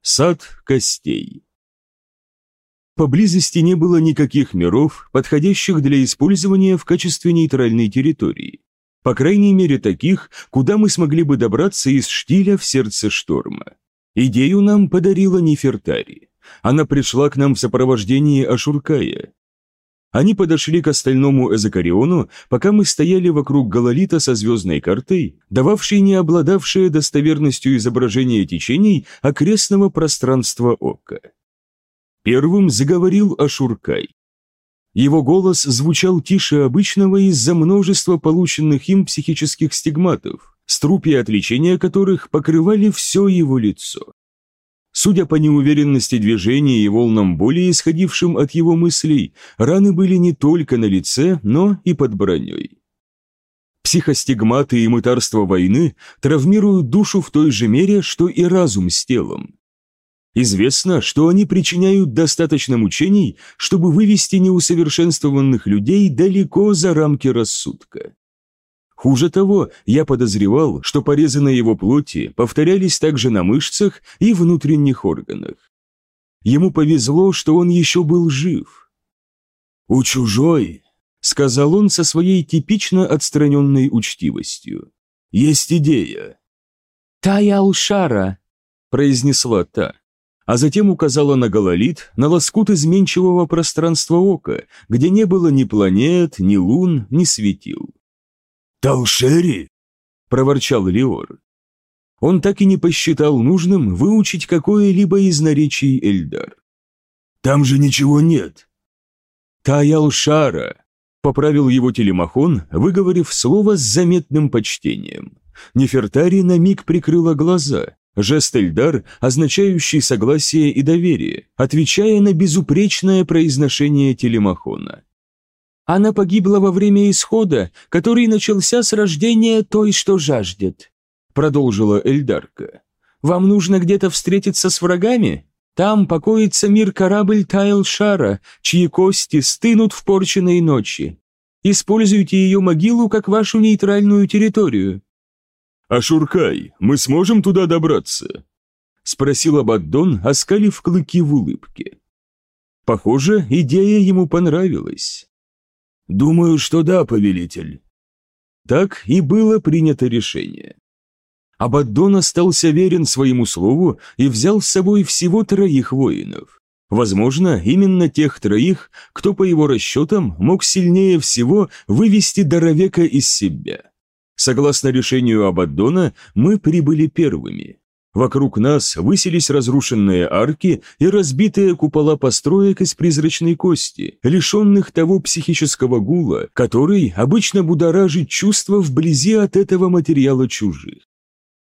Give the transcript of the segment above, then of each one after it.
Сад костей. Поблизости не было никаких миров, подходящих для использования в качестве нейтральной территории. По крайней мере таких, куда мы смогли бы добраться из штиля в сердце шторма. Идею нам подарила Нефертари. Она пришла к нам в сопровождении Ашуркая. Они подошли к остальному Эзокариону, пока мы стояли вокруг гололита со звездной картой, дававшей не обладавшее достоверностью изображение течений окрестного пространства Ока. Первым заговорил Ашуркай. Его голос звучал тише обычного из-за множества полученных им психических стигматов, струпья от лечения которых покрывали все его лицо. Судя по неуверенности движения и волнам боли, исходившим от его мыслей, раны были не только на лице, но и под броней. Психостигматы и мытарство войны травмируют душу в той же мере, что и разум с телом. Известно, что они причиняют достаточно мучений, чтобы вывести неусовершенствованных людей далеко за рамки рассудка. Хуже того, я подозревал, что порезы на его плоти повторялись также на мышцах и внутренних органах. Ему повезло, что он еще был жив. «У чужой», — сказал он со своей типично отстраненной учтивостью, — «есть идея». «Тая Алшара», — произнесла та, а затем указала на гололит, на лоскут изменчивого пространства ока, где не было ни планет, ни лун, ни светил. «Талшери?» – проворчал Леор. Он так и не посчитал нужным выучить какое-либо из наречий Эльдар. «Там же ничего нет». «Таялшара», – поправил его телемахон, выговорив слово с заметным почтением. Нефертари на миг прикрыла глаза, жест Эльдар, означающий согласие и доверие, отвечая на безупречное произношение телемахона. Она погибла во время исхода, который начался с рождения той, что жаждет», — продолжила Эльдарка. «Вам нужно где-то встретиться с врагами? Там покоится мир-корабль Тайл-Шара, чьи кости стынут в порченной ночи. Используйте ее могилу как вашу нейтральную территорию». «Ашуркай, мы сможем туда добраться?» — спросил Абаддон, оскалив клыки в улыбке. Похоже, идея ему понравилась. «Думаю, что да, повелитель». Так и было принято решение. Абаддон остался верен своему слову и взял с собой всего троих воинов. Возможно, именно тех троих, кто, по его расчетам, мог сильнее всего вывести Доровека из себя. Согласно решению Абаддона, мы прибыли первыми. Вокруг нас высились разрушенные арки и разбитые купола построек из призрачной кости, лишенных того психического гула, который обычно будоражит чувства вблизи от этого материала чужих.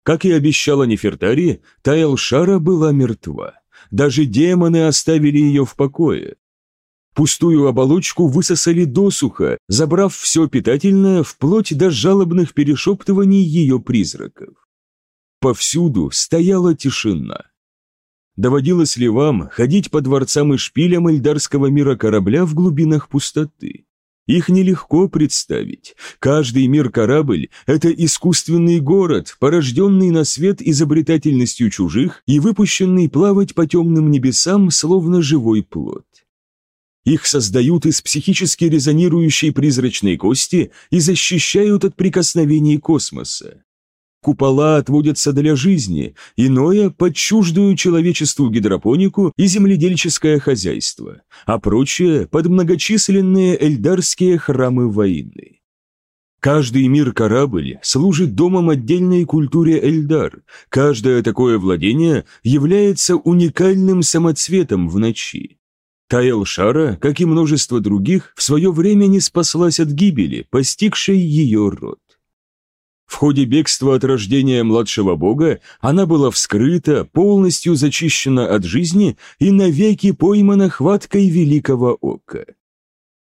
Как и обещала Нефертари, Тайлшара была мертва. Даже демоны оставили ее в покое. Пустую оболочку высосали досуха, забрав все питательное вплоть до жалобных перешептываний ее призраков. Повсюду стояла тишина. Доводилось ли вам ходить по дворцам и шпилям эльдарского мира корабля в глубинах пустоты? Их нелегко представить. Каждый мир-корабль – это искусственный город, порожденный на свет изобретательностью чужих и выпущенный плавать по темным небесам, словно живой плод. Их создают из психически резонирующей призрачной кости и защищают от прикосновений космоса. Купола отводятся для жизни, иное – под чуждую человечеству гидропонику и земледельческое хозяйство, а прочее – под многочисленные эльдарские храмы войны. Каждый мир-корабль служит домом отдельной культуре Эльдар, каждое такое владение является уникальным самоцветом в ночи. Таэл-Шара, как и множество других, в свое время не спаслась от гибели, постигшей ее род. В ходе бегства от рождения младшего бога она была вскрыта, полностью зачищена от жизни и навеки поймана хваткой великого ока.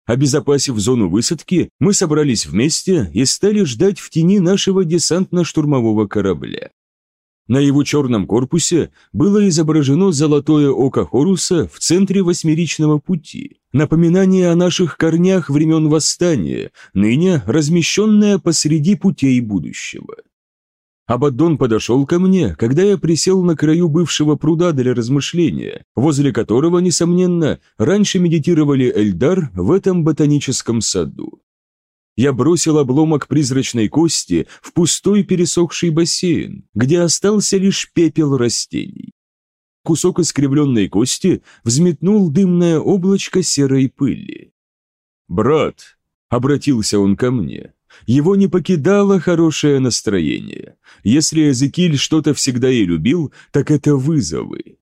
Обезопасив зону высадки, мы собрались вместе и стали ждать в тени нашего десантно-штурмового корабля. На его черном корпусе было изображено золотое око Хоруса в центре восьмеричного пути, напоминание о наших корнях времен восстания, ныне размещенное посреди путей будущего. Абаддон подошел ко мне, когда я присел на краю бывшего пруда для размышления, возле которого, несомненно, раньше медитировали Эльдар в этом ботаническом саду. Я бросил обломок призрачной кости в пустой пересохший бассейн, где остался лишь пепел растений. Кусок искривленной кости взметнул дымное облачко серой пыли. «Брат», — обратился он ко мне, — его не покидало хорошее настроение. Если Эзекиль что-то всегда и любил, так это вызовы.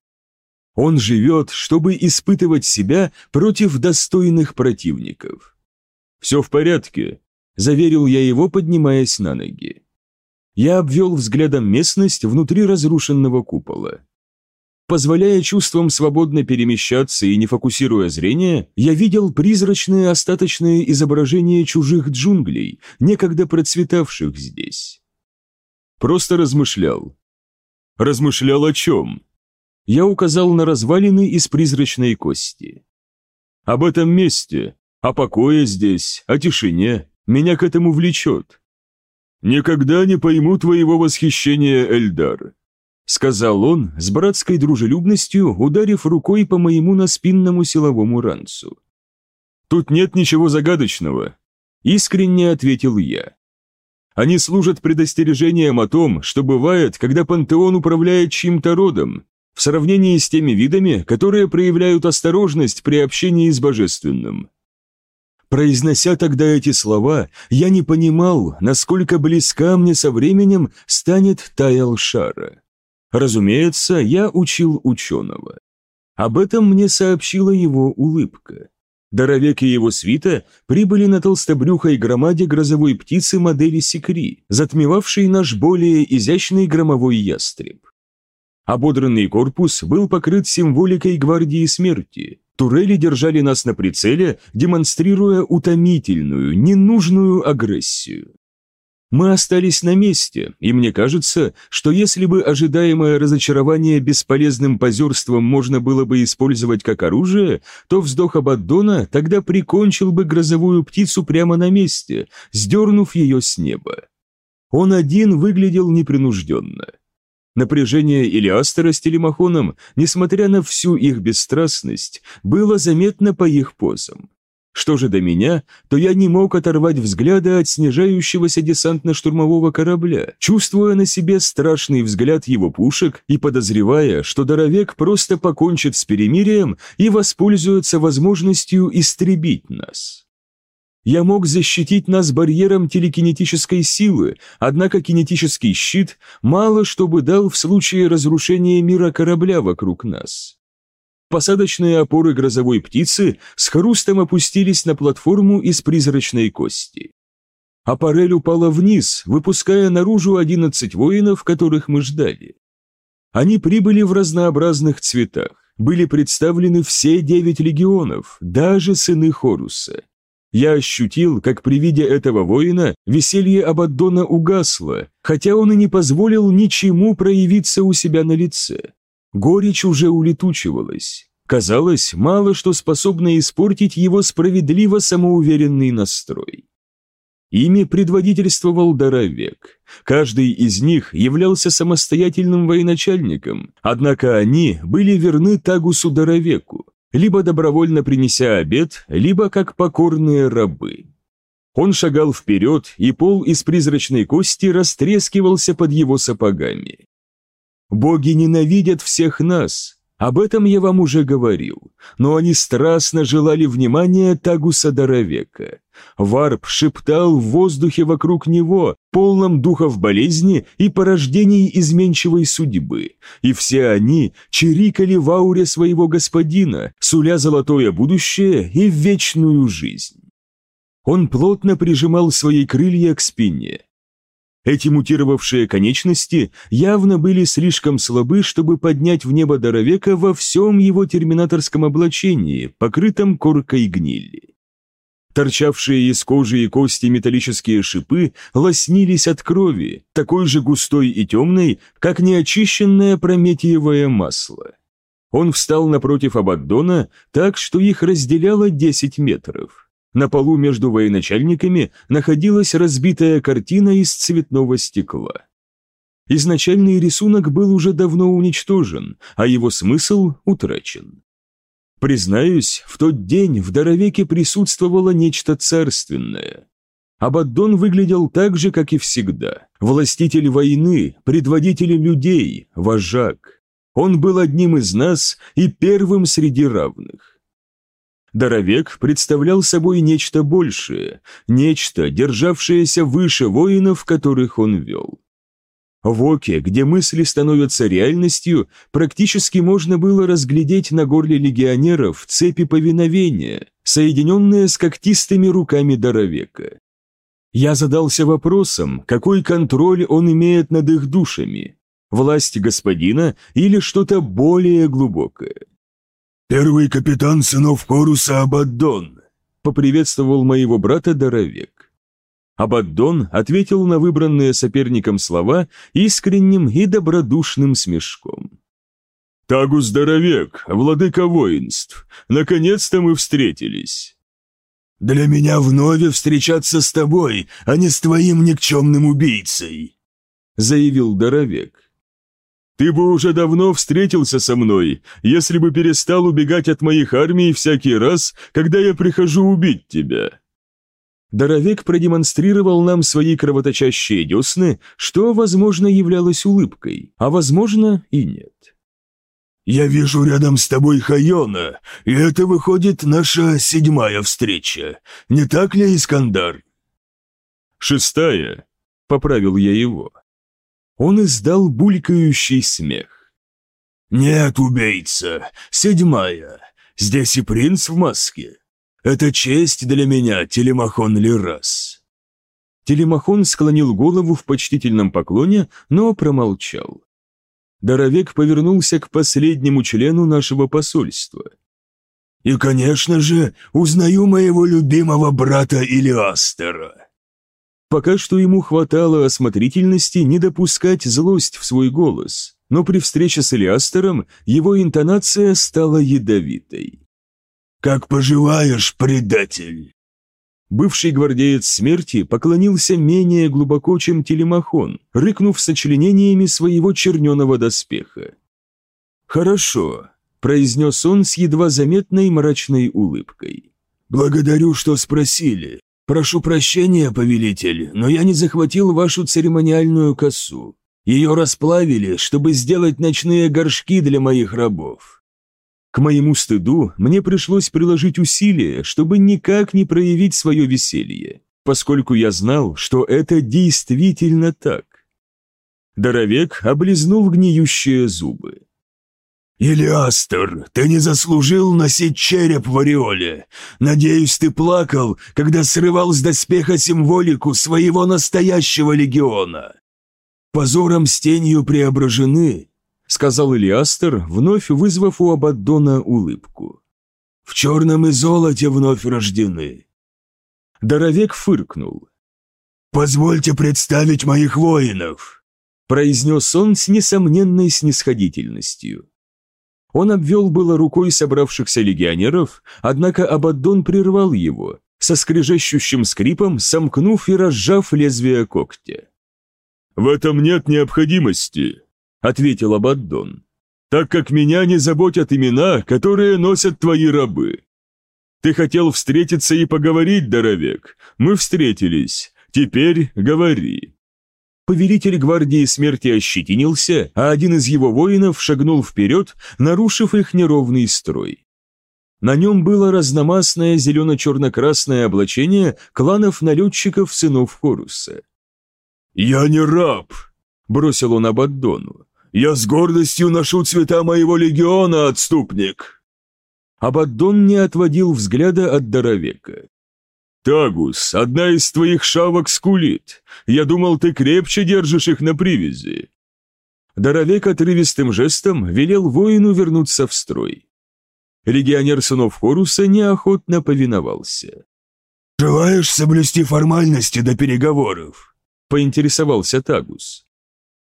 Он живет, чтобы испытывать себя против достойных противников. «Все в порядке», – заверил я его, поднимаясь на ноги. Я обвел взглядом местность внутри разрушенного купола. Позволяя чувствам свободно перемещаться и не фокусируя зрение, я видел призрачные остаточные изображения чужих джунглей, некогда процветавших здесь. Просто размышлял. Размышлял о чем? Я указал на развалины из призрачной кости. Об этом месте, о покое здесь, о тишине, меня к этому влечет. Никогда не пойму твоего восхищения, Эльдар, сказал он с братской дружелюбностью, ударив рукой по моему наспинному силовому ранцу. Тут нет ничего загадочного, искренне ответил я. Они служат предостережением о том, что бывает, когда пантеон управляет чьим-то родом, в сравнении с теми видами, которые проявляют осторожность при общении с божественным. Произнося тогда эти слова, я не понимал, насколько близка мне со временем станет Таял Шара. Разумеется, я учил ученого. Об этом мне сообщила его улыбка. Доровек и его свита прибыли на толстобрюхой громаде грозовой птицы модели Секри, затмевавшей наш более изящный громовой ястреб. Ободранный корпус был покрыт символикой гвардии смерти. Турели держали нас на прицеле, демонстрируя утомительную, ненужную агрессию. Мы остались на месте, и мне кажется, что если бы ожидаемое разочарование бесполезным позерством можно было бы использовать как оружие, то вздох Абаддона тогда прикончил бы грозовую птицу прямо на месте, сдернув ее с неба. Он один выглядел непринужденно. Напряжение Илиастера с Телемахоном, несмотря на всю их бесстрастность, было заметно по их позам. Что же до меня, то я не мог оторвать взгляда от снижающегося десантно-штурмового корабля, чувствуя на себе страшный взгляд его пушек и подозревая, что Доровек просто покончит с перемирием и воспользуется возможностью истребить нас. Я мог защитить нас барьером телекинетической силы, однако кинетический щит мало что бы дал в случае разрушения мира корабля вокруг нас. Посадочные опоры грозовой птицы с хрустом опустились на платформу из призрачной кости. Аппарель упала вниз, выпуская наружу одиннадцать воинов, которых мы ждали. Они прибыли в разнообразных цветах, были представлены все девять легионов, даже сыны Хоруса. Я ощутил, как при виде этого воина веселье Абаддона угасло, хотя он и не позволил ничему проявиться у себя на лице. Горечь уже улетучивалась. Казалось, мало что способно испортить его справедливо самоуверенный настрой. Ими предводительствовал Доровек. Каждый из них являлся самостоятельным военачальником, однако они были верны Тагусу Доровеку, либо добровольно принеся обед, либо как покорные рабы. Он шагал вперед, и пол из призрачной кости растрескивался под его сапогами. Боги ненавидят всех нас. Об этом я вам уже говорил. Но они страстно желали внимания Тагуса Доровека. Варп шептал в воздухе вокруг него, полном духов болезни и порождений изменчивой судьбы. И все они чирикали в ауре своего господина, суля золотое будущее и вечную жизнь. Он плотно прижимал свои крылья к спине, эти мутировавшие конечности явно были слишком слабы, чтобы поднять в небо Доровека во всем его терминаторском облачении, покрытом коркой гнили. Торчавшие из кожи и кости металлические шипы лоснились от крови, такой же густой и темной, как неочищенное прометиевое масло. Он встал напротив Абаддона так, что их разделяло 10 метров. На полу между военачальниками находилась разбитая картина из цветного стекла. Изначальный рисунок был уже давно уничтожен, а его смысл утрачен. Признаюсь, в тот день в Доровеке присутствовало нечто царственное. Абаддон выглядел так же, как и всегда. Властитель войны, предводитель людей, вожак. Он был одним из нас и первым среди равных. Доровек представлял собой нечто большее, нечто, державшееся выше воинов, которых он вел. В оке, где мысли становятся реальностью, практически можно было разглядеть на горле легионеров цепи повиновения, соединенные с когтистыми руками Доровека. Я задался вопросом, какой контроль он имеет над их душами, власть господина или что-то более глубокое. «Первый капитан сынов Хоруса Абаддон», — поприветствовал моего брата Доровек. Абаддон ответил на выбранные соперником слова искренним и добродушным смешком. «Тагус Доровек, владыка воинств, наконец-то мы встретились». «Для меня вновь встречаться с тобой, а не с твоим никчемным убийцей», — заявил Доровек. Ты бы уже давно встретился со мной, если бы перестал убегать от моих армий всякий раз, когда я прихожу убить тебя». Доровек продемонстрировал нам свои кровоточащие десны, что, возможно, являлось улыбкой, а, возможно, и нет. «Я вижу рядом с тобой Хайона, и это выходит наша седьмая встреча. Не так ли, Искандар?» «Шестая», — поправил я его он издал булькающий смех. «Нет, убийца, седьмая. Здесь и принц в маске. Это честь для меня, Телемахон Лирас». Телемахон склонил голову в почтительном поклоне, но промолчал. Доровек повернулся к последнему члену нашего посольства. «И, конечно же, узнаю моего любимого брата Илиастера. Пока что ему хватало осмотрительности не допускать злость в свой голос, но при встрече с Элиастером его интонация стала ядовитой. «Как поживаешь, предатель?» Бывший гвардеец смерти поклонился менее глубоко, чем телемахон, рыкнув сочленениями своего черненого доспеха. «Хорошо», — произнес он с едва заметной мрачной улыбкой. «Благодарю, что спросили. «Прошу прощения, повелитель, но я не захватил вашу церемониальную косу. Ее расплавили, чтобы сделать ночные горшки для моих рабов». К моему стыду мне пришлось приложить усилия, чтобы никак не проявить свое веселье, поскольку я знал, что это действительно так. Доровек облизнул гниющие зубы. «Илиастер, ты не заслужил носить череп в ореоле. Надеюсь, ты плакал, когда срывал с доспеха символику своего настоящего легиона. Позором с тенью преображены», — сказал Илиастер, вновь вызвав у Абаддона улыбку. «В черном и золоте вновь рождены». Доровек фыркнул. «Позвольте представить моих воинов», — произнес он с несомненной снисходительностью. Он обвел было рукой собравшихся легионеров, однако Абаддон прервал его, со скрежещущим скрипом сомкнув и разжав лезвие когтя. «В этом нет необходимости», — ответил Абаддон, «так как меня не заботят имена, которые носят твои рабы. Ты хотел встретиться и поговорить, Доровек, мы встретились, теперь говори». Повелитель гвардии смерти ощетинился, а один из его воинов шагнул вперед, нарушив их неровный строй. На нем было разномастное зелено-черно-красное облачение кланов налетчиков сынов Хоруса. «Я не раб», — бросил он Абаддону. «Я с гордостью ношу цвета моего легиона, отступник!» Абаддон не отводил взгляда от Доровека. «Тагус, одна из твоих шавок скулит. Я думал, ты крепче держишь их на привязи». Доровек отрывистым жестом велел воину вернуться в строй. Легионер сынов Хоруса неохотно повиновался. «Желаешь соблюсти формальности до переговоров?» – поинтересовался Тагус.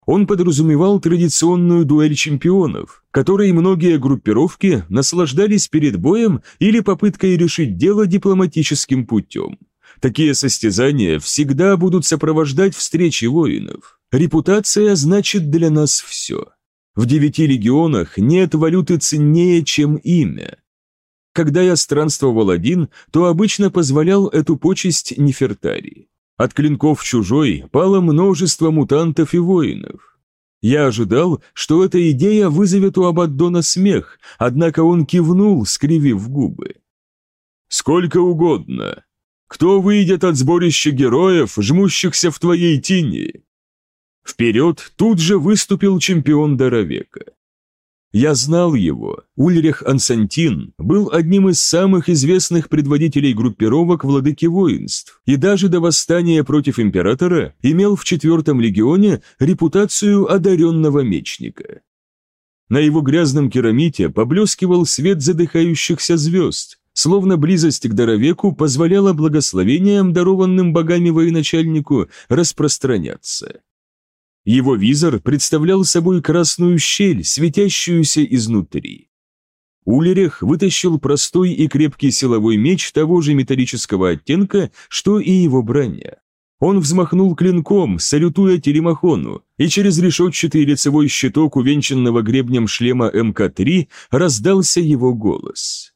Он подразумевал традиционную дуэль чемпионов, которой многие группировки наслаждались перед боем или попыткой решить дело дипломатическим путем. Такие состязания всегда будут сопровождать встречи воинов. Репутация значит для нас все. В девяти легионах нет валюты ценнее, чем имя. Когда я странствовал один, то обычно позволял эту почесть Нефертарии. От клинков чужой пало множество мутантов и воинов. Я ожидал, что эта идея вызовет у Абаддона смех, однако он кивнул, скривив губы. «Сколько угодно. Кто выйдет от сборища героев, жмущихся в твоей тени?» Вперед тут же выступил чемпион Доровека. Я знал его. Ульрих Ансантин был одним из самых известных предводителей группировок владыки воинств и даже до восстания против императора имел в четвертом легионе репутацию одаренного мечника. На его грязном керамите поблескивал свет задыхающихся звезд, словно близость к Доровеку позволяла благословениям, дарованным богами военачальнику, распространяться. Его визор представлял собой красную щель, светящуюся изнутри. Улерих вытащил простой и крепкий силовой меч того же металлического оттенка, что и его броня. Он взмахнул клинком, салютуя Телемахону, и через решетчатый лицевой щиток, увенчанного гребнем шлема МК-3, раздался его голос.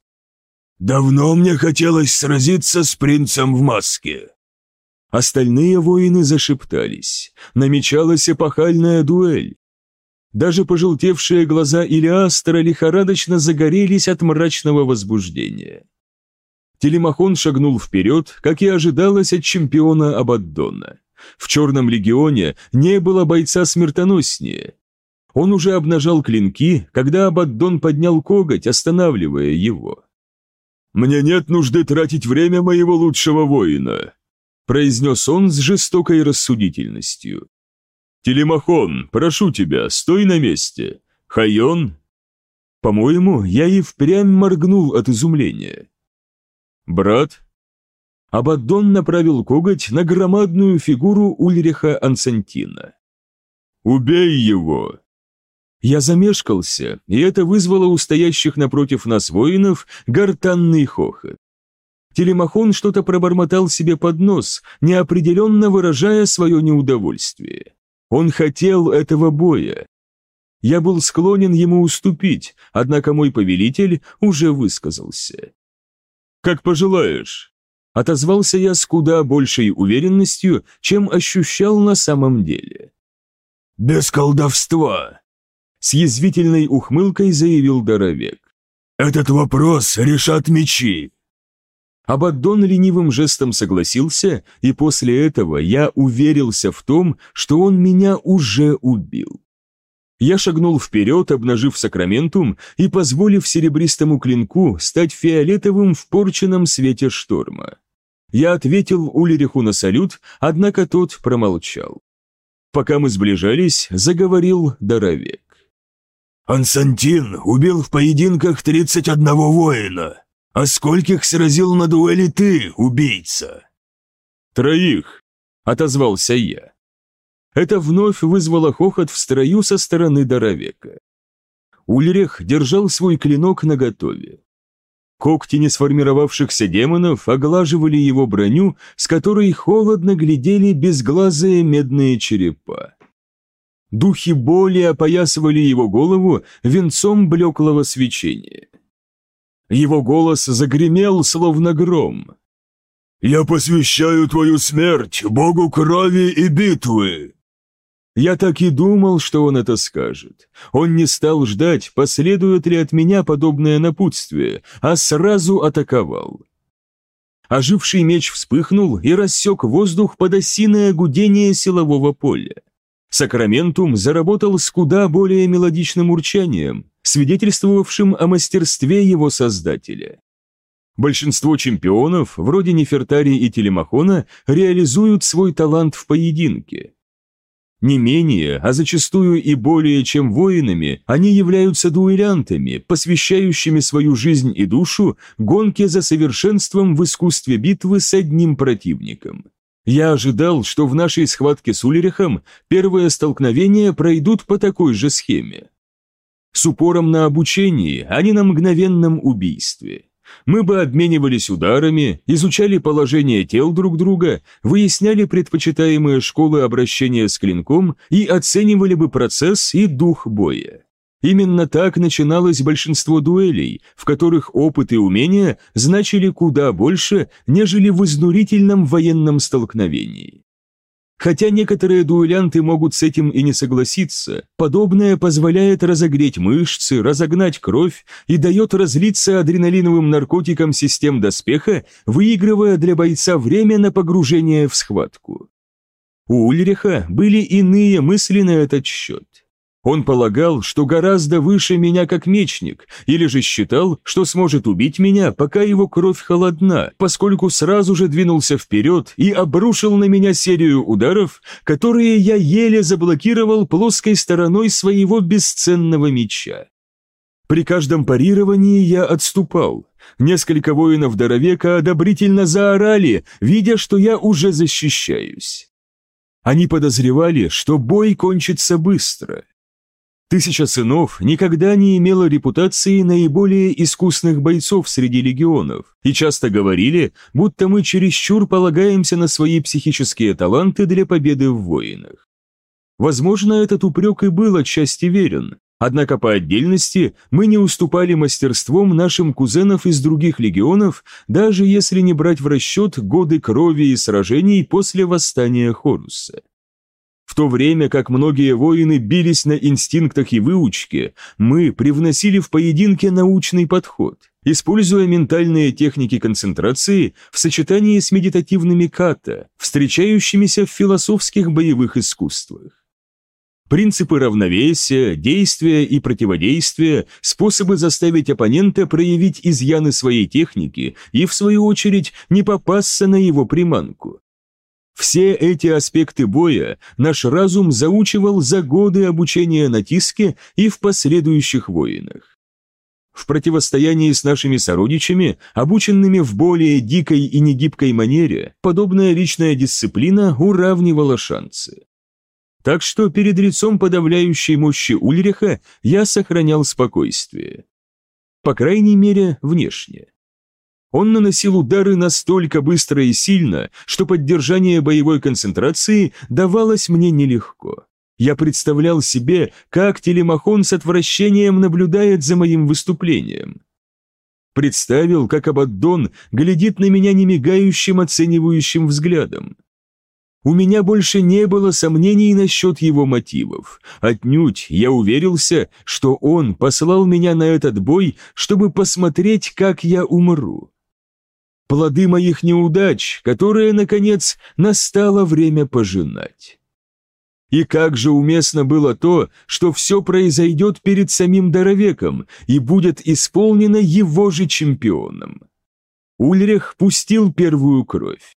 «Давно мне хотелось сразиться с принцем в маске. Остальные воины зашептались. Намечалась эпохальная дуэль. Даже пожелтевшие глаза Илиастера лихорадочно загорелись от мрачного возбуждения. Телемахон шагнул вперед, как и ожидалось от чемпиона Абаддона. В Черном легионе не было бойца смертоноснее. Он уже обнажал клинки, когда Абаддон поднял коготь, останавливая его. «Мне нет нужды тратить время моего лучшего воина», произнес он с жестокой рассудительностью. «Телемахон, прошу тебя, стой на месте. Хайон?» По-моему, я и впрямь моргнул от изумления. «Брат?» Абаддон направил коготь на громадную фигуру Ульриха Ансантина. «Убей его!» Я замешкался, и это вызвало у стоящих напротив нас воинов гортанный хохот. Телемахон что-то пробормотал себе под нос, неопределенно выражая свое неудовольствие. Он хотел этого боя. Я был склонен ему уступить, однако мой повелитель уже высказался. «Как пожелаешь», — отозвался я с куда большей уверенностью, чем ощущал на самом деле. «Без колдовства», — с язвительной ухмылкой заявил Доровек. «Этот вопрос решат мечи. Абаддон ленивым жестом согласился, и после этого я уверился в том, что он меня уже убил. Я шагнул вперед, обнажив сакраментум и позволив серебристому клинку стать фиолетовым в порченном свете шторма. Я ответил Улериху на салют, однако тот промолчал. Пока мы сближались, заговорил Доровек. «Ансантин убил в поединках 31 воина. «А скольких сразил на дуэли ты, убийца?» «Троих», — отозвался я. Это вновь вызвало хохот в строю со стороны Доровека. Ульрих держал свой клинок наготове. Когти несформировавшихся демонов оглаживали его броню, с которой холодно глядели безглазые медные черепа. Духи боли опоясывали его голову венцом блеклого свечения. Его голос загремел, словно гром. «Я посвящаю твою смерть Богу крови и битвы!» Я так и думал, что он это скажет. Он не стал ждать, последует ли от меня подобное напутствие, а сразу атаковал. Оживший меч вспыхнул и рассек воздух под осиное гудение силового поля. Сакраментум заработал с куда более мелодичным урчанием, свидетельствовавшим о мастерстве его создателя. Большинство чемпионов, вроде Нефертари и Телемахона, реализуют свой талант в поединке. Не менее, а зачастую и более чем воинами, они являются дуэлянтами, посвящающими свою жизнь и душу гонке за совершенством в искусстве битвы с одним противником. Я ожидал, что в нашей схватке с Улерихом первые столкновения пройдут по такой же схеме с упором на обучении, а не на мгновенном убийстве. Мы бы обменивались ударами, изучали положение тел друг друга, выясняли предпочитаемые школы обращения с клинком и оценивали бы процесс и дух боя. Именно так начиналось большинство дуэлей, в которых опыт и умения значили куда больше, нежели в изнурительном военном столкновении. Хотя некоторые дуэлянты могут с этим и не согласиться, подобное позволяет разогреть мышцы, разогнать кровь и дает разлиться адреналиновым наркотиком систем доспеха, выигрывая для бойца время на погружение в схватку. У Ульриха были иные мысли на этот счет. Он полагал, что гораздо выше меня как мечник, или же считал, что сможет убить меня, пока его кровь холодна, поскольку сразу же двинулся вперед и обрушил на меня серию ударов, которые я еле заблокировал плоской стороной своего бесценного меча. При каждом парировании я отступал. Несколько воинов Доровека одобрительно заорали, видя, что я уже защищаюсь. Они подозревали, что бой кончится быстро. Тысяча сынов никогда не имела репутации наиболее искусных бойцов среди легионов и часто говорили, будто мы чересчур полагаемся на свои психические таланты для победы в войнах. Возможно, этот упрек и был отчасти верен, однако по отдельности мы не уступали мастерством нашим кузенов из других легионов, даже если не брать в расчет годы крови и сражений после восстания Хоруса. То время как многие воины бились на инстинктах и выучке, мы привносили в поединки научный подход, используя ментальные техники концентрации в сочетании с медитативными ката, встречающимися в философских боевых искусствах. Принципы равновесия, действия и противодействия, способы заставить оппонента проявить изъяны своей техники и, в свою очередь, не попасться на его приманку. Все эти аспекты боя наш разум заучивал за годы обучения на тиске и в последующих войнах. В противостоянии с нашими сородичами, обученными в более дикой и негибкой манере, подобная личная дисциплина уравнивала шансы. Так что перед лицом подавляющей мощи Ульриха я сохранял спокойствие. По крайней мере, внешне. Он наносил удары настолько быстро и сильно, что поддержание боевой концентрации давалось мне нелегко. Я представлял себе, как телемахон с отвращением наблюдает за моим выступлением. Представил, как Абаддон глядит на меня немигающим оценивающим взглядом. У меня больше не было сомнений насчет его мотивов. Отнюдь я уверился, что он послал меня на этот бой, чтобы посмотреть, как я умру плоды моих неудач, которые, наконец, настало время пожинать. И как же уместно было то, что все произойдет перед самим Доровеком и будет исполнено его же чемпионом. Ульрих пустил первую кровь.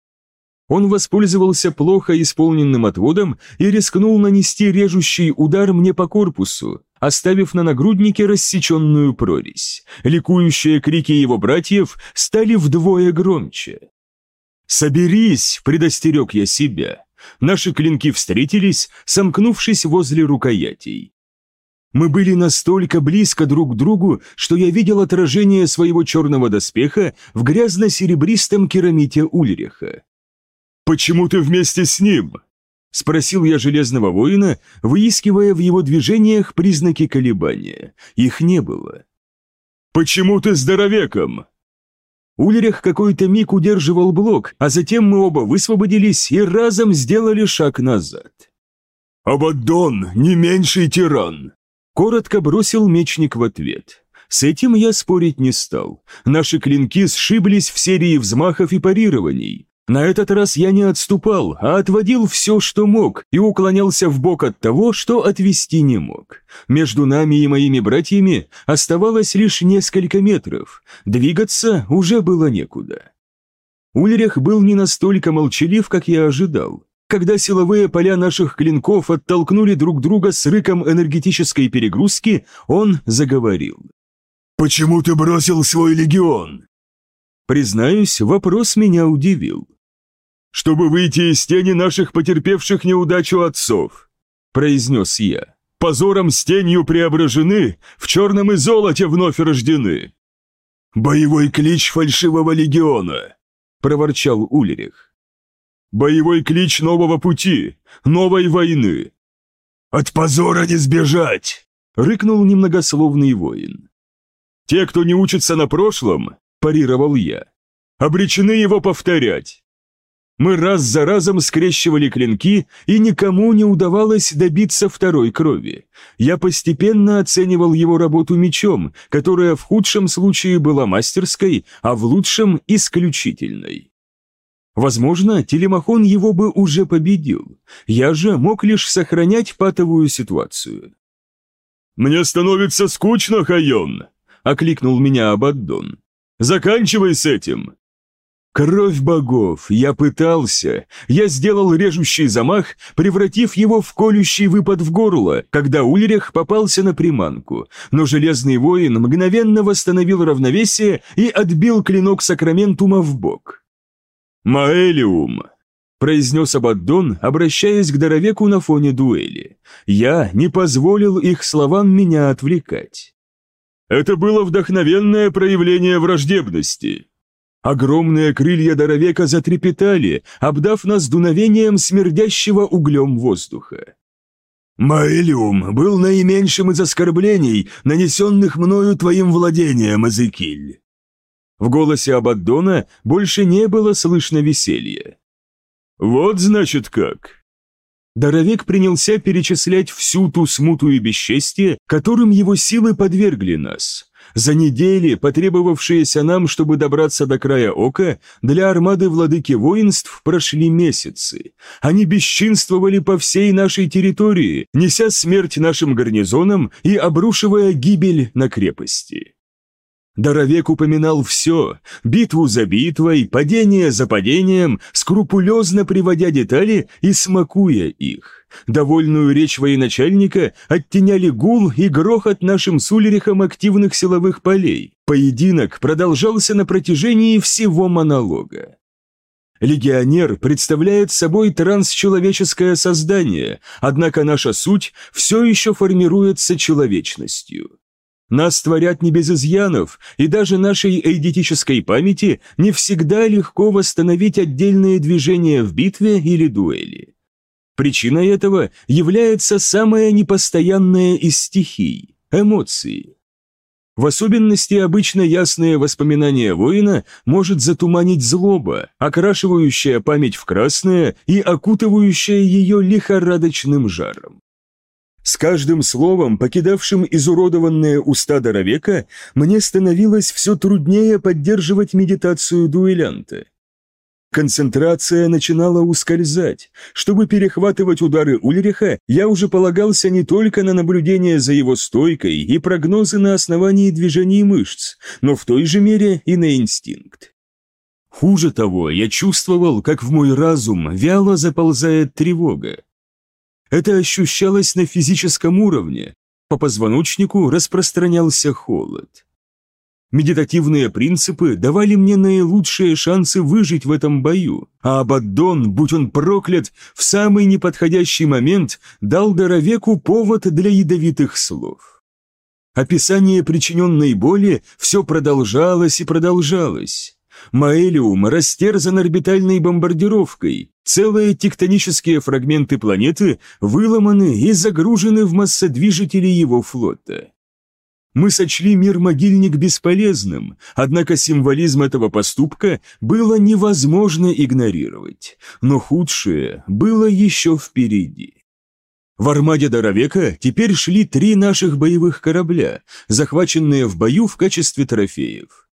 Он воспользовался плохо исполненным отводом и рискнул нанести режущий удар мне по корпусу, оставив на нагруднике рассеченную прорезь. Ликующие крики его братьев стали вдвое громче. «Соберись!» — предостерег я себя. Наши клинки встретились, сомкнувшись возле рукоятей. Мы были настолько близко друг к другу, что я видел отражение своего черного доспеха в грязно-серебристом керамите Ульриха. «Почему ты вместе с ним?» Спросил я железного воина, выискивая в его движениях признаки колебания. Их не было. «Почему ты здоровеком?» Ульрих какой-то миг удерживал блок, а затем мы оба высвободились и разом сделали шаг назад. «Абаддон, не меньший тиран!» Коротко бросил мечник в ответ. С этим я спорить не стал. Наши клинки сшиблись в серии взмахов и парирований. На этот раз я не отступал, а отводил все, что мог, и уклонялся в бок от того, что отвести не мог. Между нами и моими братьями оставалось лишь несколько метров. Двигаться уже было некуда. Ульрих был не настолько молчалив, как я ожидал. Когда силовые поля наших клинков оттолкнули друг друга с рыком энергетической перегрузки, он заговорил. «Почему ты бросил свой легион?» Признаюсь, вопрос меня удивил чтобы выйти из тени наших потерпевших неудачу отцов», — произнес я. «Позором с тенью преображены, в черном и золоте вновь рождены». «Боевой клич фальшивого легиона!» – проворчал Ульрих. «Боевой клич нового пути, новой войны!» «От позора не сбежать!» – рыкнул немногословный воин. «Те, кто не учится на прошлом, – парировал я, – обречены его повторять. Мы раз за разом скрещивали клинки, и никому не удавалось добиться второй крови. Я постепенно оценивал его работу мечом, которая в худшем случае была мастерской, а в лучшем – исключительной. Возможно, телемахон его бы уже победил. Я же мог лишь сохранять патовую ситуацию. «Мне становится скучно, Хайон!» – окликнул меня Абаддон. «Заканчивай с этим! Кровь богов, я пытался, я сделал режущий замах, превратив его в колющий выпад в горло, когда Ульрих попался на приманку, но Железный воин мгновенно восстановил равновесие и отбил клинок Сакраментума в бок. «Маэлиум», — произнес Абаддон, обращаясь к Доровеку на фоне дуэли. «Я не позволил их словам меня отвлекать». «Это было вдохновенное проявление враждебности», Огромные крылья Доровека затрепетали, обдав нас дуновением смердящего углем воздуха. «Маэлиум был наименьшим из оскорблений, нанесенных мною твоим владением, Эзекиль». В голосе Абаддона больше не было слышно веселья. «Вот значит как». Доровек принялся перечислять всю ту смуту и бесчестие, которым его силы подвергли нас. За недели, потребовавшиеся нам, чтобы добраться до края ока, для армады владыки воинств прошли месяцы. Они бесчинствовали по всей нашей территории, неся смерть нашим гарнизонам и обрушивая гибель на крепости. Доровек упоминал все, битву за битвой, падение за падением, скрупулезно приводя детали и смакуя их. Довольную речь военачальника оттеняли гул и грохот нашим сулерихом активных силовых полей. Поединок продолжался на протяжении всего монолога. Легионер представляет собой трансчеловеческое создание, однако наша суть все еще формируется человечностью. Нас творят не без изъянов, и даже нашей эйдетической памяти не всегда легко восстановить отдельные движения в битве или дуэли. Причиной этого является самая непостоянная из стихий – эмоции. В особенности обычно ясные воспоминания воина может затуманить злоба, окрашивающая память в красное и окутывающая ее лихорадочным жаром. С каждым словом, покидавшим изуродованные уста Доровека, мне становилось все труднее поддерживать медитацию дуэлянта. Концентрация начинала ускользать. Чтобы перехватывать удары Ульриха, я уже полагался не только на наблюдение за его стойкой и прогнозы на основании движений мышц, но в той же мере и на инстинкт. Хуже того, я чувствовал, как в мой разум вяло заползает тревога. Это ощущалось на физическом уровне, по позвоночнику распространялся холод. Медитативные принципы давали мне наилучшие шансы выжить в этом бою, а Абаддон, будь он проклят, в самый неподходящий момент дал Доровеку повод для ядовитых слов. Описание причиненной боли все продолжалось и продолжалось. Маэлиум растерзан орбитальной бомбардировкой, целые тектонические фрагменты планеты выломаны и загружены в массодвижители его флота. Мы сочли мир-могильник бесполезным, однако символизм этого поступка было невозможно игнорировать, но худшее было еще впереди. В армаде Доровека теперь шли три наших боевых корабля, захваченные в бою в качестве трофеев.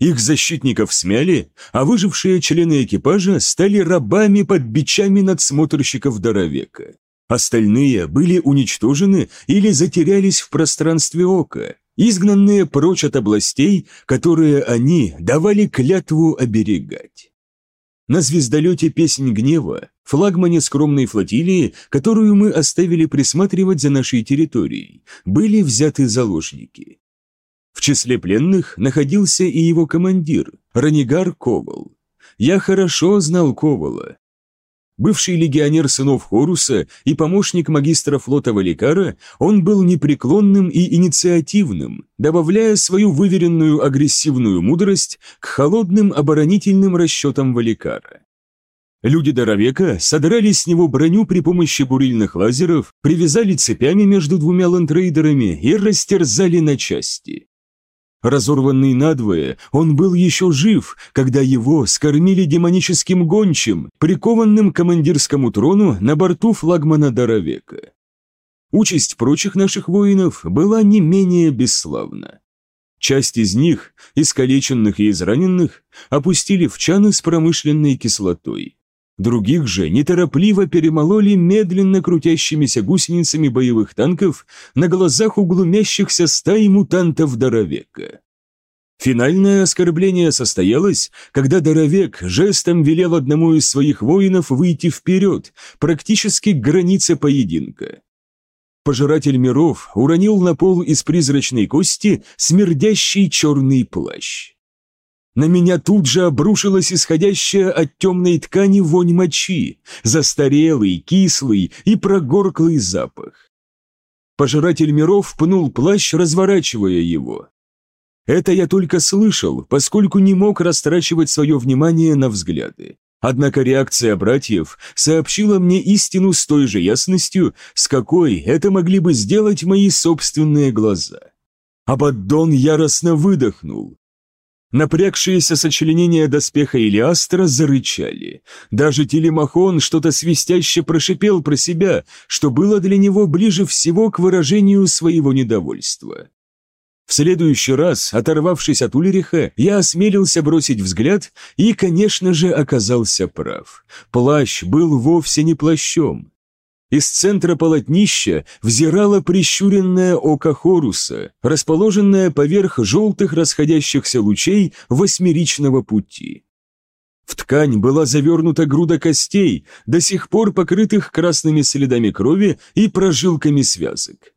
Их защитников смяли, а выжившие члены экипажа стали рабами под бичами надсмотрщиков Доровека. Остальные были уничтожены или затерялись в пространстве ока, изгнанные прочь от областей, которые они давали клятву оберегать. На звездолете «Песнь гнева», флагмане скромной флотилии, которую мы оставили присматривать за нашей территорией, были взяты заложники. В числе пленных находился и его командир, Ранигар Ковал. Я хорошо знал Ковала, Бывший легионер сынов Хоруса и помощник магистра флота Валикара, он был непреклонным и инициативным, добавляя свою выверенную агрессивную мудрость к холодным оборонительным расчетам Валикара. Люди Доровека содрали с него броню при помощи бурильных лазеров, привязали цепями между двумя ландрейдерами и растерзали на части. Разорванный надвое, он был еще жив, когда его скормили демоническим гончим, прикованным к командирскому трону на борту флагмана Доровека. Участь прочих наших воинов была не менее бесславна. Часть из них, искалеченных и израненных, опустили в чаны с промышленной кислотой. Других же неторопливо перемололи медленно крутящимися гусеницами боевых танков на глазах у глумящихся стаи мутантов Доровека. Финальное оскорбление состоялось, когда Доровек жестом велел одному из своих воинов выйти вперед, практически к границе поединка. Пожиратель миров уронил на пол из призрачной кости смердящий черный плащ. На меня тут же обрушилась исходящая от темной ткани вонь мочи, застарелый, кислый и прогорклый запах. Пожиратель миров пнул плащ, разворачивая его. Это я только слышал, поскольку не мог растрачивать свое внимание на взгляды. Однако реакция братьев сообщила мне истину с той же ясностью, с какой это могли бы сделать мои собственные глаза. Абаддон яростно выдохнул, Напрягшиеся сочленения доспеха Илиастра зарычали. Даже Телемахон что-то свистяще прошипел про себя, что было для него ближе всего к выражению своего недовольства. В следующий раз, оторвавшись от Ульриха, я осмелился бросить взгляд и, конечно же, оказался прав. Плащ был вовсе не плащом. Из центра полотнища взирало прищуренное око Хоруса, расположенное поверх желтых расходящихся лучей восьмеричного пути. В ткань была завернута груда костей, до сих пор покрытых красными следами крови и прожилками связок.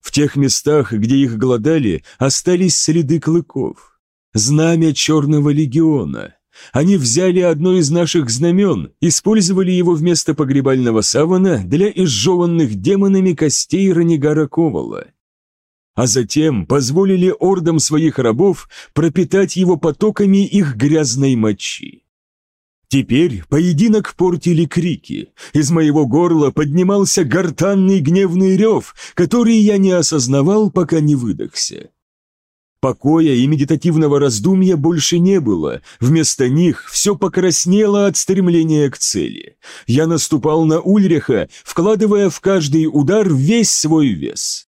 В тех местах, где их глодали, остались следы клыков. Знамя Черного легиона, они взяли одно из наших знамен, использовали его вместо погребального савана для изжеванных демонами костей Ранигара Ковала. А затем позволили ордам своих рабов пропитать его потоками их грязной мочи. Теперь поединок портили крики. Из моего горла поднимался гортанный гневный рев, который я не осознавал, пока не выдохся. Покоя и медитативного раздумья больше не было, вместо них все покраснело от стремления к цели. Я наступал на Ульриха, вкладывая в каждый удар весь свой вес.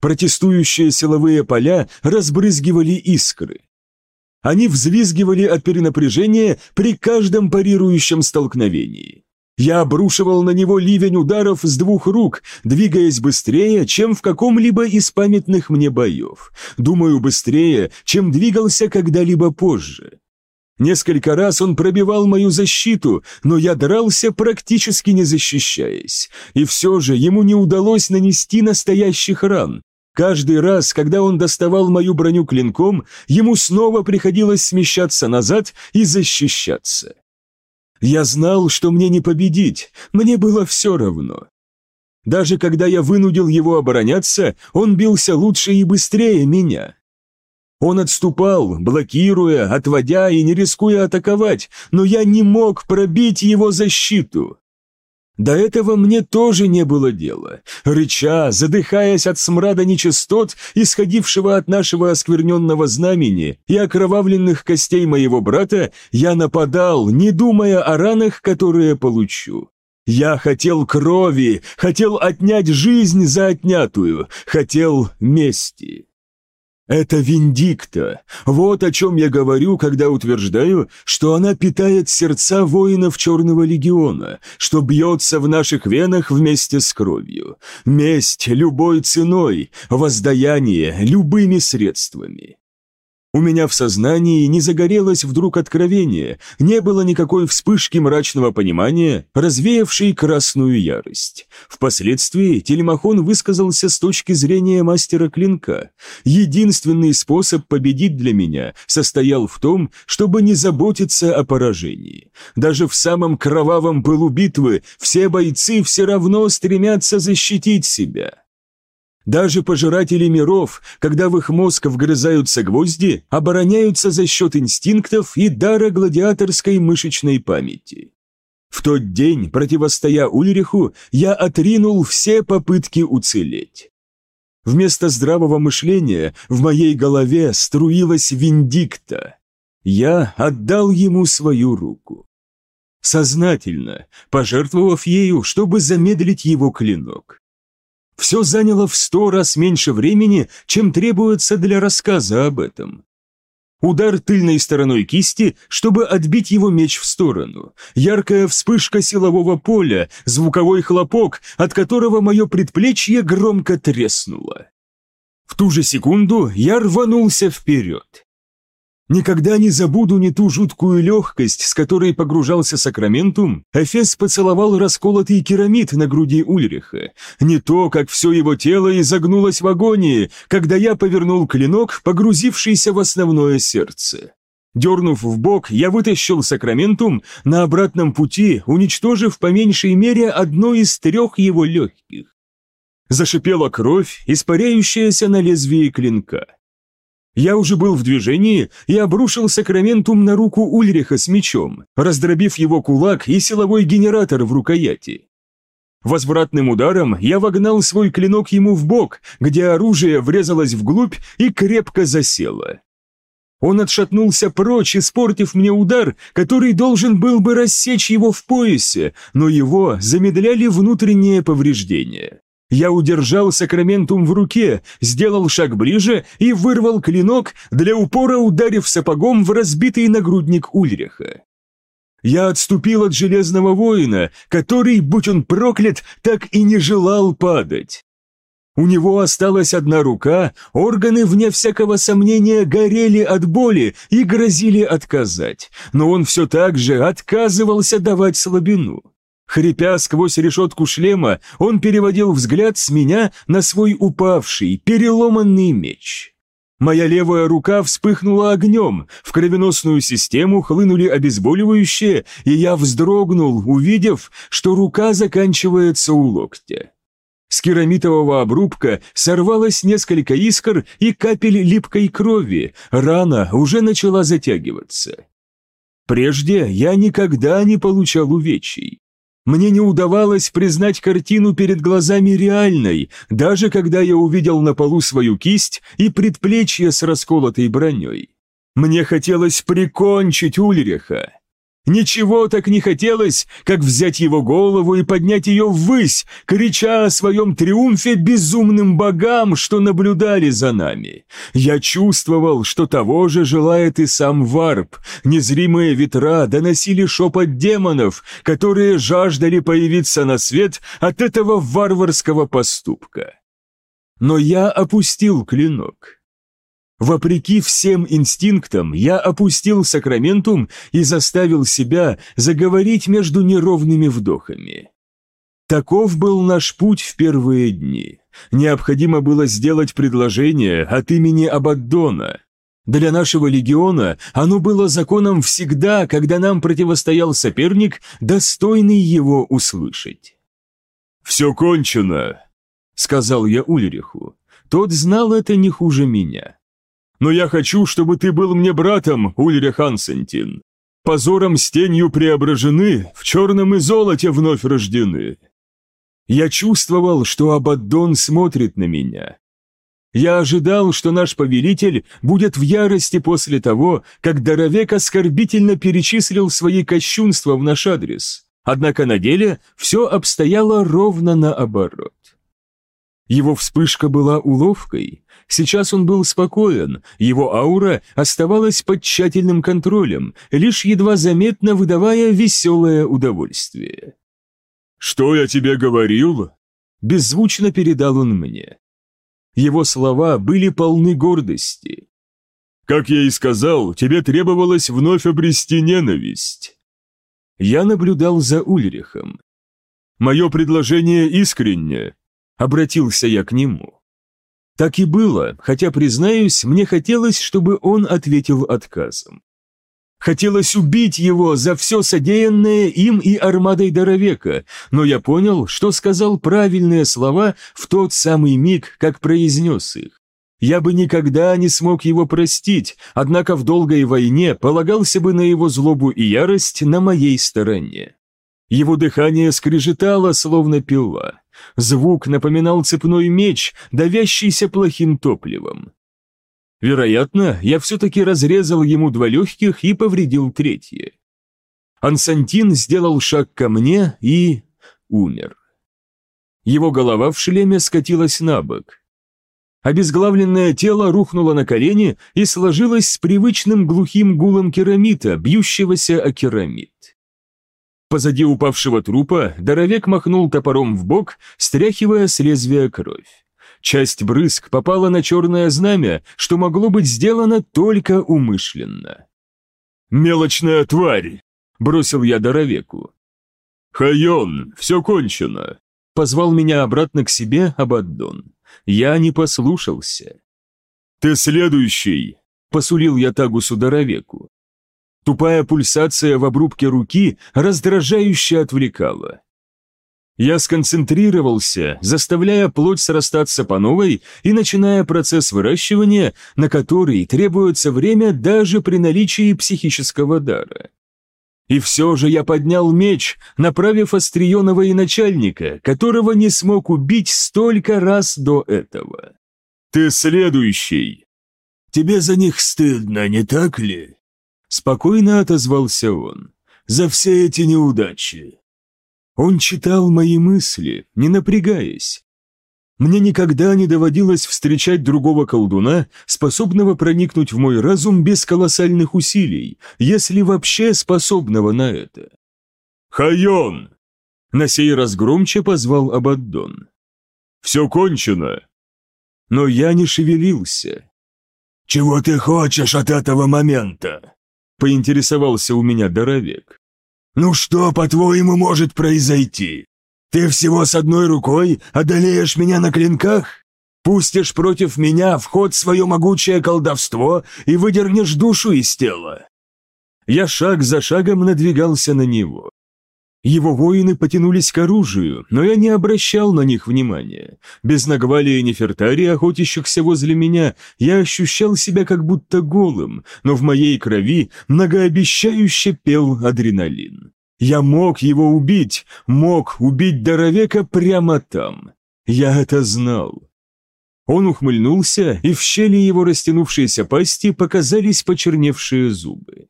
Протестующие силовые поля разбрызгивали искры. Они взвизгивали от перенапряжения при каждом парирующем столкновении. Я обрушивал на него ливень ударов с двух рук, двигаясь быстрее, чем в каком-либо из памятных мне боев. Думаю, быстрее, чем двигался когда-либо позже. Несколько раз он пробивал мою защиту, но я дрался, практически не защищаясь. И все же ему не удалось нанести настоящих ран. Каждый раз, когда он доставал мою броню клинком, ему снова приходилось смещаться назад и защищаться. Я знал, что мне не победить, мне было все равно. Даже когда я вынудил его обороняться, он бился лучше и быстрее меня. Он отступал, блокируя, отводя и не рискуя атаковать, но я не мог пробить его защиту. До этого мне тоже не было дела. Рыча, задыхаясь от смрада нечистот, исходившего от нашего оскверненного знамени и окровавленных костей моего брата, я нападал, не думая о ранах, которые получу. Я хотел крови, хотел отнять жизнь за отнятую, хотел мести. Это Виндикта. Вот о чем я говорю, когда утверждаю, что она питает сердца воинов Черного Легиона, что бьется в наших венах вместе с кровью. Месть любой ценой, воздаяние любыми средствами. У меня в сознании не загорелось вдруг откровение, не было никакой вспышки мрачного понимания, развеявшей красную ярость. Впоследствии Телемахон высказался с точки зрения мастера клинка. Единственный способ победить для меня состоял в том, чтобы не заботиться о поражении. Даже в самом кровавом пылу битвы все бойцы все равно стремятся защитить себя. Даже пожиратели миров, когда в их мозг вгрызаются гвозди, обороняются за счет инстинктов и дара гладиаторской мышечной памяти. В тот день, противостоя Ульриху, я отринул все попытки уцелеть. Вместо здравого мышления в моей голове струилась виндикта. Я отдал ему свою руку. Сознательно, пожертвовав ею, чтобы замедлить его клинок. Все заняло в сто раз меньше времени, чем требуется для рассказа об этом. Удар тыльной стороной кисти, чтобы отбить его меч в сторону. Яркая вспышка силового поля, звуковой хлопок, от которого мое предплечье громко треснуло. В ту же секунду я рванулся вперед. Никогда не забуду ни ту жуткую легкость, с которой погружался Сакраментум, Эфес поцеловал расколотый керамид на груди Ульриха, не то, как все его тело изогнулось в агонии, когда я повернул клинок, погрузившийся в основное сердце. Дернув в бок, я вытащил Сакраментум на обратном пути, уничтожив по меньшей мере одно из трех его легких. Зашипела кровь, испаряющаяся на лезвии клинка. Я уже был в движении и обрушил сакраментум на руку Ульриха с мечом, раздробив его кулак и силовой генератор в рукояти. Возвратным ударом я вогнал свой клинок ему в бок, где оружие врезалось вглубь и крепко засело. Он отшатнулся прочь, испортив мне удар, который должен был бы рассечь его в поясе, но его замедляли внутренние повреждения. Я удержал сакраментум в руке, сделал шаг ближе и вырвал клинок, для упора ударив сапогом в разбитый нагрудник Ульриха. Я отступил от железного воина, который, будь он проклят, так и не желал падать. У него осталась одна рука, органы, вне всякого сомнения, горели от боли и грозили отказать, но он все так же отказывался давать слабину. Хрипя сквозь решетку шлема, он переводил взгляд с меня на свой упавший, переломанный меч. Моя левая рука вспыхнула огнем, в кровеносную систему хлынули обезболивающие, и я вздрогнул, увидев, что рука заканчивается у локтя. С керамитового обрубка сорвалось несколько искр и капель липкой крови, рана уже начала затягиваться. Прежде я никогда не получал увечий. Мне не удавалось признать картину перед глазами реальной, даже когда я увидел на полу свою кисть и предплечье с расколотой броней. Мне хотелось прикончить Ульриха. Ничего так не хотелось, как взять его голову и поднять ее ввысь, крича о своем триумфе безумным богам, что наблюдали за нами. Я чувствовал, что того же желает и сам Варп. Незримые ветра доносили шепот демонов, которые жаждали появиться на свет от этого варварского поступка. Но я опустил клинок. Вопреки всем инстинктам, я опустил сакраментум и заставил себя заговорить между неровными вдохами. Таков был наш путь в первые дни. Необходимо было сделать предложение от имени Абаддона. Для нашего легиона оно было законом всегда, когда нам противостоял соперник, достойный его услышать. «Все кончено», — сказал я Ульриху. Тот знал это не хуже меня но я хочу, чтобы ты был мне братом, Ульрих Хансентин. Позором с тенью преображены, в черном и золоте вновь рождены. Я чувствовал, что Абаддон смотрит на меня. Я ожидал, что наш повелитель будет в ярости после того, как Доровек оскорбительно перечислил свои кощунства в наш адрес. Однако на деле все обстояло ровно наоборот. Его вспышка была уловкой, Сейчас он был спокоен, его аура оставалась под тщательным контролем, лишь едва заметно выдавая веселое удовольствие. «Что я тебе говорил?» Беззвучно передал он мне. Его слова были полны гордости. «Как я и сказал, тебе требовалось вновь обрести ненависть». Я наблюдал за Ульрихом. «Мое предложение искренне», — обратился я к нему. Так и было, хотя, признаюсь, мне хотелось, чтобы он ответил отказом. Хотелось убить его за все содеянное им и армадой Доровека, но я понял, что сказал правильные слова в тот самый миг, как произнес их. Я бы никогда не смог его простить, однако в долгой войне полагался бы на его злобу и ярость на моей стороне. Его дыхание скрежетало, словно пила. Звук напоминал цепной меч, давящийся плохим топливом. Вероятно, я все-таки разрезал ему два легких и повредил третье. Ансантин сделал шаг ко мне и... умер. Его голова в шлеме скатилась на бок. Обезглавленное тело рухнуло на колени и сложилось с привычным глухим гулом керамита, бьющегося о керамит. Позади упавшего трупа Доровек махнул топором в бок, стряхивая с лезвия кровь. Часть брызг попала на черное знамя, что могло быть сделано только умышленно. «Мелочная тварь!» – бросил я Доровеку. «Хайон, все кончено!» – позвал меня обратно к себе Абаддон. Я не послушался. «Ты следующий!» – посулил я Тагусу Доровеку. Тупая пульсация в обрубке руки раздражающе отвлекала. Я сконцентрировался, заставляя плоть срастаться по новой и начиная процесс выращивания, на который требуется время даже при наличии психического дара. И все же я поднял меч, направив острие на военачальника, которого не смог убить столько раз до этого. «Ты следующий!» «Тебе за них стыдно, не так ли?» Спокойно отозвался он. «За все эти неудачи!» Он читал мои мысли, не напрягаясь. Мне никогда не доводилось встречать другого колдуна, способного проникнуть в мой разум без колоссальных усилий, если вообще способного на это. «Хайон!» На сей раз громче позвал Абаддон. «Все кончено!» Но я не шевелился. «Чего ты хочешь от этого момента?» Поинтересовался у меня Доровек. «Ну что, по-твоему, может произойти? Ты всего с одной рукой одолеешь меня на клинках? Пустишь против меня в ход свое могучее колдовство и выдернешь душу из тела?» Я шаг за шагом надвигался на него. Его воины потянулись к оружию, но я не обращал на них внимания. Без Нагвали и Нефертари, охотящихся возле меня, я ощущал себя как будто голым, но в моей крови многообещающе пел адреналин. Я мог его убить, мог убить Доровека прямо там. Я это знал. Он ухмыльнулся, и в щели его растянувшейся пасти показались почерневшие зубы.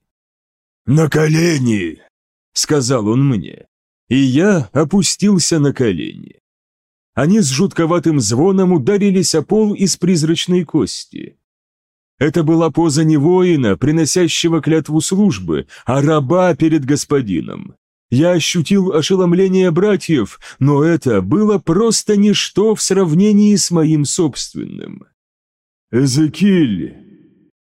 «На колени!» — сказал он мне. И я опустился на колени. Они с жутковатым звоном ударились о пол из призрачной кости. Это была поза не воина, приносящего клятву службы, а раба перед господином. Я ощутил ошеломление братьев, но это было просто ничто в сравнении с моим собственным. «Эзекиль!»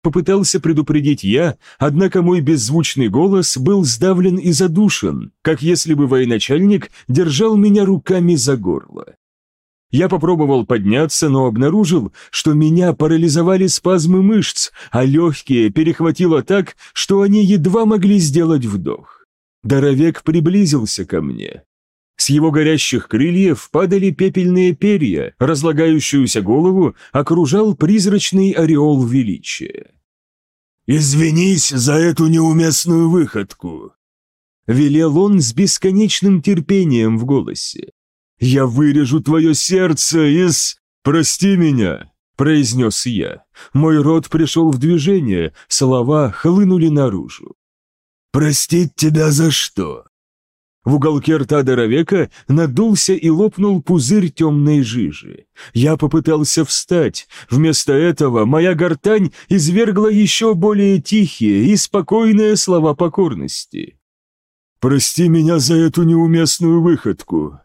Попытался предупредить я, однако мой беззвучный голос был сдавлен и задушен, как если бы военачальник держал меня руками за горло. Я попробовал подняться, но обнаружил, что меня парализовали спазмы мышц, а легкие перехватило так, что они едва могли сделать вдох. Доровек приблизился ко мне. С его горящих крыльев падали пепельные перья, разлагающуюся голову окружал призрачный ореол величия. «Извинись за эту неуместную выходку», — велел он с бесконечным терпением в голосе. «Я вырежу твое сердце из... Прости меня», — произнес я. Мой рот пришел в движение, слова хлынули наружу. «Простить тебя за что?» В уголке рта Доровека надулся и лопнул пузырь темной жижи. Я попытался встать. Вместо этого моя гортань извергла еще более тихие и спокойные слова покорности. «Прости меня за эту неуместную выходку».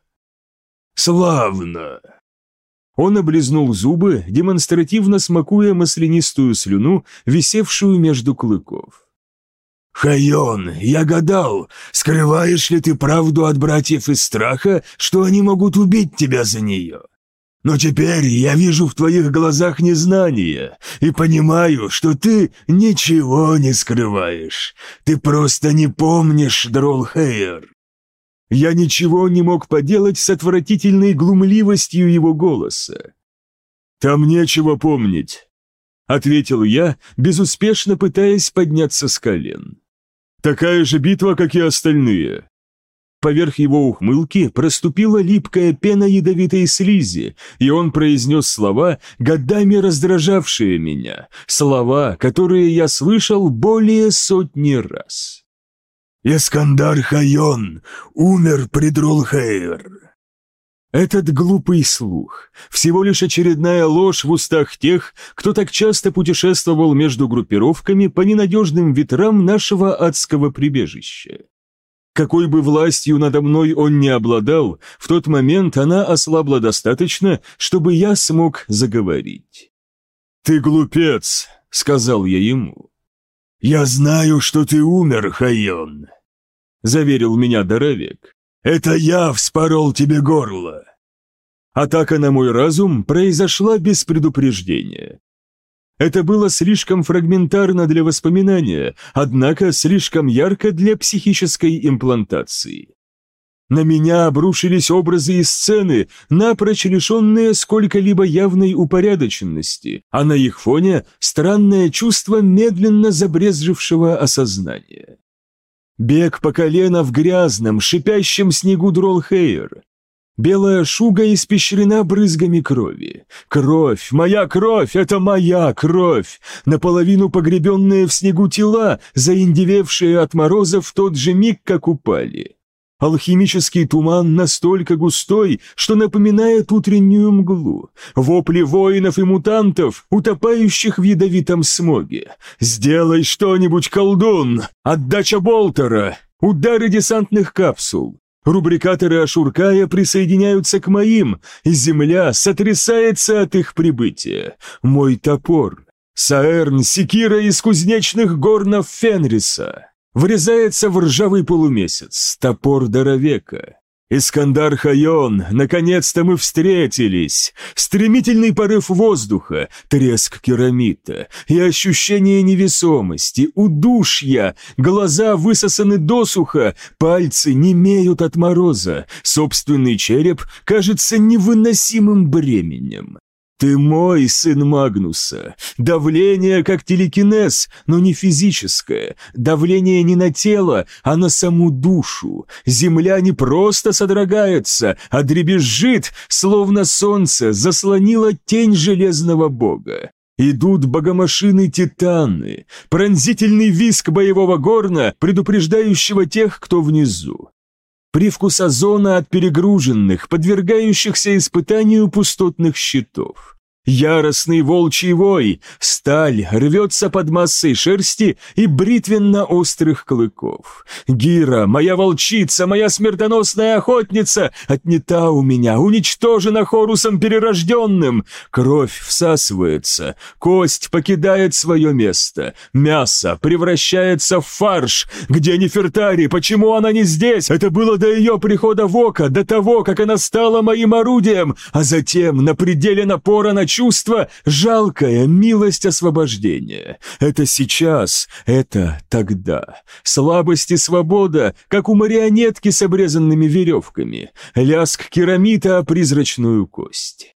«Славно!» Он облизнул зубы, демонстративно смакуя маслянистую слюну, висевшую между клыков. «Хайон, я гадал, скрываешь ли ты правду от братьев из страха, что они могут убить тебя за нее? Но теперь я вижу в твоих глазах незнание и понимаю, что ты ничего не скрываешь. Ты просто не помнишь, Дролхейр». Я ничего не мог поделать с отвратительной глумливостью его голоса. «Там нечего помнить», — ответил я, безуспешно пытаясь подняться с колен. «Такая же битва, как и остальные. Поверх его ухмылки проступила липкая пена ядовитой слизи, и он произнес слова, годами раздражавшие меня, слова, которые я слышал более сотни раз. «Искандар Хайон умер при Друлхейр». Этот глупый слух, всего лишь очередная ложь в устах тех, кто так часто путешествовал между группировками по ненадежным ветрам нашего адского прибежища. Какой бы властью надо мной он не обладал, в тот момент она ослабла достаточно, чтобы я смог заговорить. «Ты глупец», — сказал я ему. «Я знаю, что ты умер, Хайон», — заверил меня Доровек. «Это я вспорол тебе горло». Атака на мой разум произошла без предупреждения. Это было слишком фрагментарно для воспоминания, однако слишком ярко для психической имплантации. На меня обрушились образы и сцены, напрочь лишенные сколько-либо явной упорядоченности, а на их фоне странное чувство медленно забрезжившего осознания. Бег по колено в грязном, шипящем снегу Дролхейр, Белая шуга испещрена брызгами крови. Кровь, моя кровь, это моя кровь! Наполовину погребенные в снегу тела, заиндевевшие от мороза в тот же миг, как упали. Алхимический туман настолько густой, что напоминает утреннюю мглу. Вопли воинов и мутантов, утопающих в ядовитом смоге. «Сделай что-нибудь, колдун! Отдача болтера! Удары десантных капсул! Рубрикаторы Ашуркая присоединяются к моим, и земля сотрясается от их прибытия. Мой топор. Саэрн, секира из кузнечных горнов Фенриса. Врезается в ржавый полумесяц, топор Доровека. «Искандар Хайон, наконец-то мы встретились! Стремительный порыв воздуха, треск керамита и ощущение невесомости, удушья, глаза высосаны досуха, пальцы немеют от мороза, собственный череп кажется невыносимым бременем. «Ты мой, сын Магнуса! Давление, как телекинез, но не физическое. Давление не на тело, а на саму душу. Земля не просто содрогается, а дребезжит, словно солнце заслонило тень железного бога. Идут богомашины-титаны, пронзительный виск боевого горна, предупреждающего тех, кто внизу привкус озона от перегруженных, подвергающихся испытанию пустотных щитов. Яростный волчий вой, сталь рвется под массой шерсти и бритвенно-острых клыков. Гира, моя волчица, моя смертоносная охотница, отнята у меня, уничтожена Хорусом Перерожденным. Кровь всасывается, кость покидает свое место, мясо превращается в фарш. Где Нефертари, почему она не здесь? Это было до ее прихода в око, до того, как она стала моим орудием, а затем на пределе напора на чувство – жалкая милость освобождения. Это сейчас, это тогда. Слабость и свобода, как у марионетки с обрезанными веревками. Ляск керамита о призрачную кость.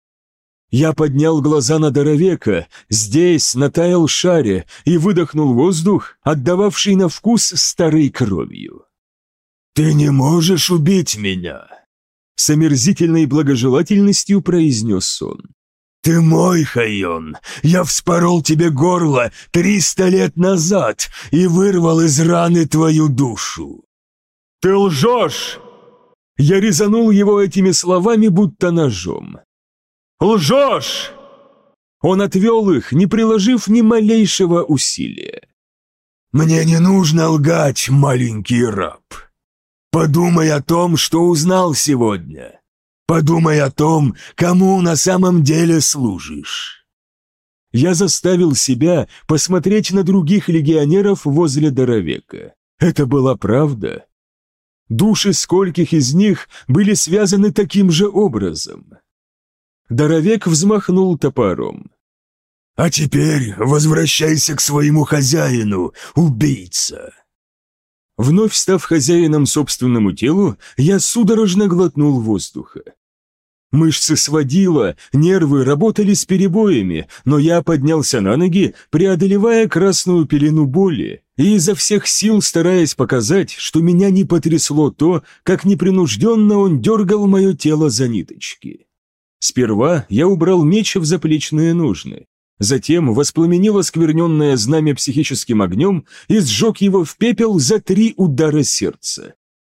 Я поднял глаза на Доровека, здесь, на Тайл-шаре, и выдохнул воздух, отдававший на вкус старой кровью. «Ты не можешь убить меня!» С омерзительной благожелательностью произнес он. «Ты мой, Хайон! Я вспорол тебе горло триста лет назад и вырвал из раны твою душу!» «Ты лжешь!» Я резанул его этими словами, будто ножом. «Лжешь!» Он отвел их, не приложив ни малейшего усилия. «Мне не нужно лгать, маленький раб. Подумай о том, что узнал сегодня. Подумай о том, кому на самом деле служишь. Я заставил себя посмотреть на других легионеров возле Доровека. Это была правда. Души скольких из них были связаны таким же образом. Доровек взмахнул топором. «А теперь возвращайся к своему хозяину, убийца!» Вновь став хозяином собственному телу, я судорожно глотнул воздуха. Мышцы сводило, нервы работали с перебоями, но я поднялся на ноги, преодолевая красную пелену боли, и изо всех сил стараясь показать, что меня не потрясло то, как непринужденно он дергал мое тело за ниточки. Сперва я убрал меч в заплечные ножны, затем воспламенил оскверненное знамя психическим огнем и сжег его в пепел за три удара сердца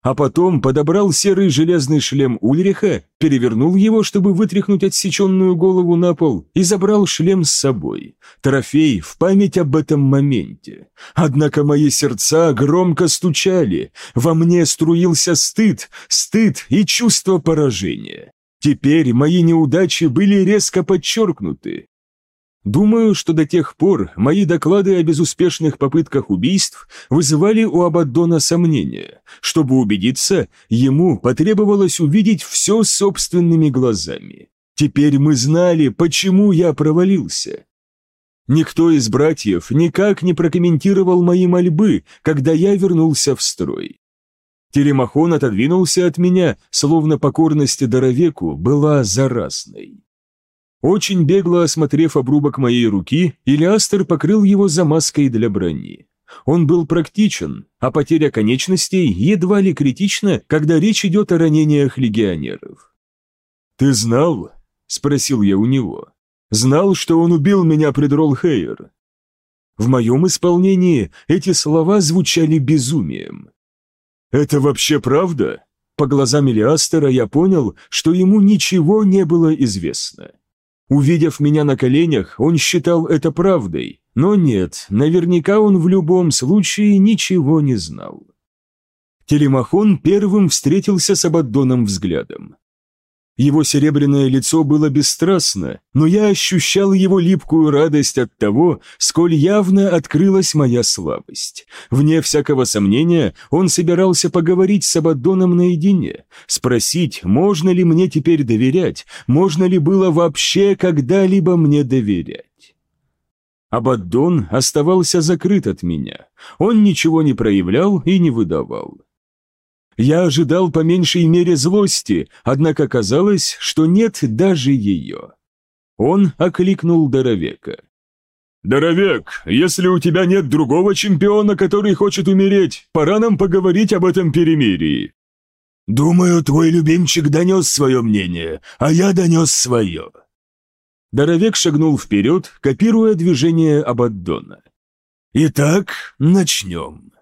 а потом подобрал серый железный шлем Ульриха, перевернул его, чтобы вытряхнуть отсеченную голову на пол, и забрал шлем с собой. Трофей в память об этом моменте. Однако мои сердца громко стучали, во мне струился стыд, стыд и чувство поражения. Теперь мои неудачи были резко подчеркнуты, Думаю, что до тех пор мои доклады о безуспешных попытках убийств вызывали у Абаддона сомнения. Чтобы убедиться, ему потребовалось увидеть все собственными глазами. Теперь мы знали, почему я провалился. Никто из братьев никак не прокомментировал мои мольбы, когда я вернулся в строй. Телемахон отодвинулся от меня, словно покорность Доровеку была заразной. Очень бегло осмотрев обрубок моей руки, Илиастер покрыл его замазкой для брони. Он был практичен, а потеря конечностей едва ли критична, когда речь идет о ранениях легионеров. «Ты знал?» – спросил я у него. «Знал, что он убил меня пред Роллхейер?» В моем исполнении эти слова звучали безумием. «Это вообще правда?» По глазам Илиастера я понял, что ему ничего не было известно. Увидев меня на коленях, он считал это правдой, но нет, наверняка он в любом случае ничего не знал. Телемахон первым встретился с Абаддоном взглядом. Его серебряное лицо было бесстрастно, но я ощущал его липкую радость от того, сколь явно открылась моя слабость. Вне всякого сомнения, он собирался поговорить с Абаддоном наедине, спросить, можно ли мне теперь доверять, можно ли было вообще когда-либо мне доверять. Абаддон оставался закрыт от меня. Он ничего не проявлял и не выдавал. Я ожидал по меньшей мере злости, однако казалось, что нет даже ее. Он окликнул Доровека. «Доровек, если у тебя нет другого чемпиона, который хочет умереть, пора нам поговорить об этом перемирии». «Думаю, твой любимчик донес свое мнение, а я донес свое». Доровек шагнул вперед, копируя движение Абаддона. «Итак, начнем».